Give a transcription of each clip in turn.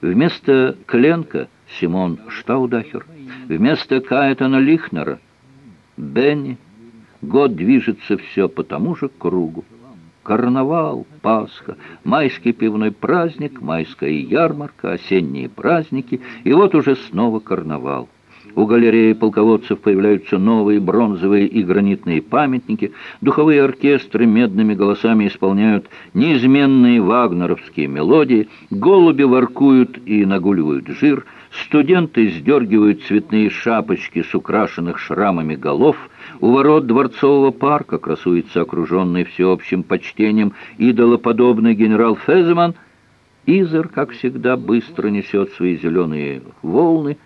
Вместо Кленка Симон Штаудахер, вместо Каэтана Лихнера Бенни. Год движется все по тому же кругу. Карнавал, Пасха, майский пивной праздник, майская ярмарка, осенние праздники, и вот уже снова карнавал. У галереи полководцев появляются новые бронзовые и гранитные памятники, духовые оркестры медными голосами исполняют неизменные вагнеровские мелодии, голуби воркуют и нагуливают жир, студенты сдергивают цветные шапочки с украшенных шрамами голов, у ворот дворцового парка красуется окруженный всеобщим почтением идолоподобный генерал Феземан, Изер, как всегда, быстро несет свои зеленые волны,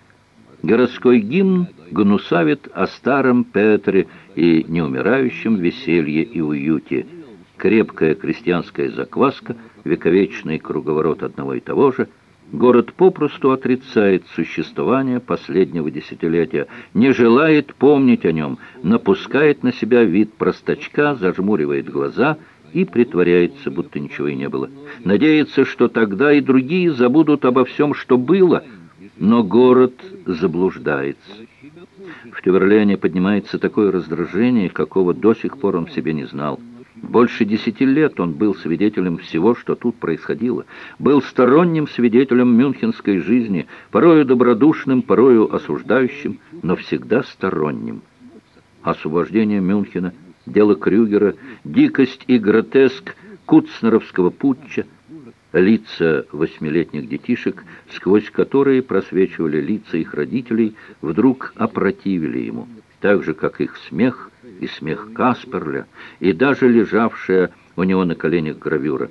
Городской гимн гнусавит о старом Петре и неумирающем веселье и уюте. Крепкая крестьянская закваска, вековечный круговорот одного и того же. Город попросту отрицает существование последнего десятилетия, не желает помнить о нем, напускает на себя вид простачка, зажмуривает глаза и притворяется, будто ничего и не было. Надеется, что тогда и другие забудут обо всем, что было – но город заблуждается. В Тюверлене поднимается такое раздражение, какого до сих пор он себе не знал. Больше десяти лет он был свидетелем всего, что тут происходило, был сторонним свидетелем мюнхенской жизни, порою добродушным, порою осуждающим, но всегда сторонним. Освобождение Мюнхена, дело Крюгера, дикость и гротеск Куцнеровского путча, лица восьмилетних детишек, сквозь которые просвечивали лица их родителей, вдруг опротивили ему, так же, как их смех и смех Касперля, и даже лежавшая у него на коленях гравюра.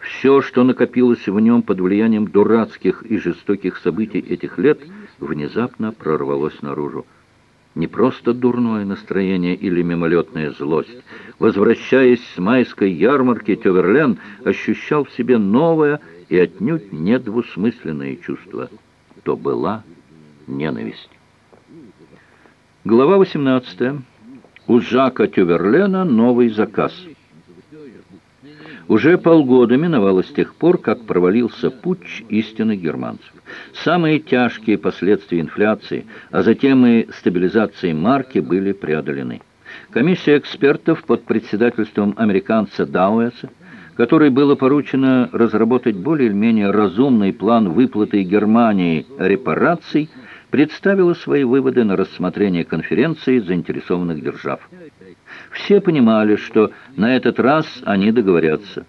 Все, что накопилось в нем под влиянием дурацких и жестоких событий этих лет, внезапно прорвалось наружу не просто дурное настроение или мимолетная злость. Возвращаясь с майской ярмарки, Теверлен ощущал в себе новое и отнюдь недвусмысленное чувство. То была ненависть. Глава 18. У Жака Тюверлена новый заказ – уже полгода миновало с тех пор, как провалился путч истинных германцев. Самые тяжкие последствия инфляции, а затем и стабилизации марки были преодолены. Комиссия экспертов под председательством американца Дауэса, которой было поручено разработать более или менее разумный план выплаты Германии репараций, представила свои выводы на рассмотрение конференции заинтересованных держав. Все понимали, что на этот раз они договорятся.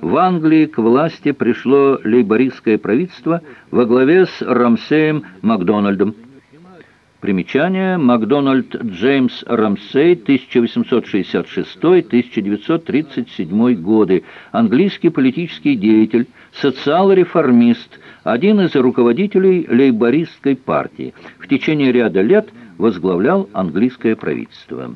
В Англии к власти пришло лейбористское правительство во главе с Рамсеем Макдональдом. Примечание. Макдональд Джеймс Рамсей, 1866-1937 годы. Английский политический деятель, социал-реформист, один из руководителей лейбористской партии. В течение ряда лет возглавлял английское правительство.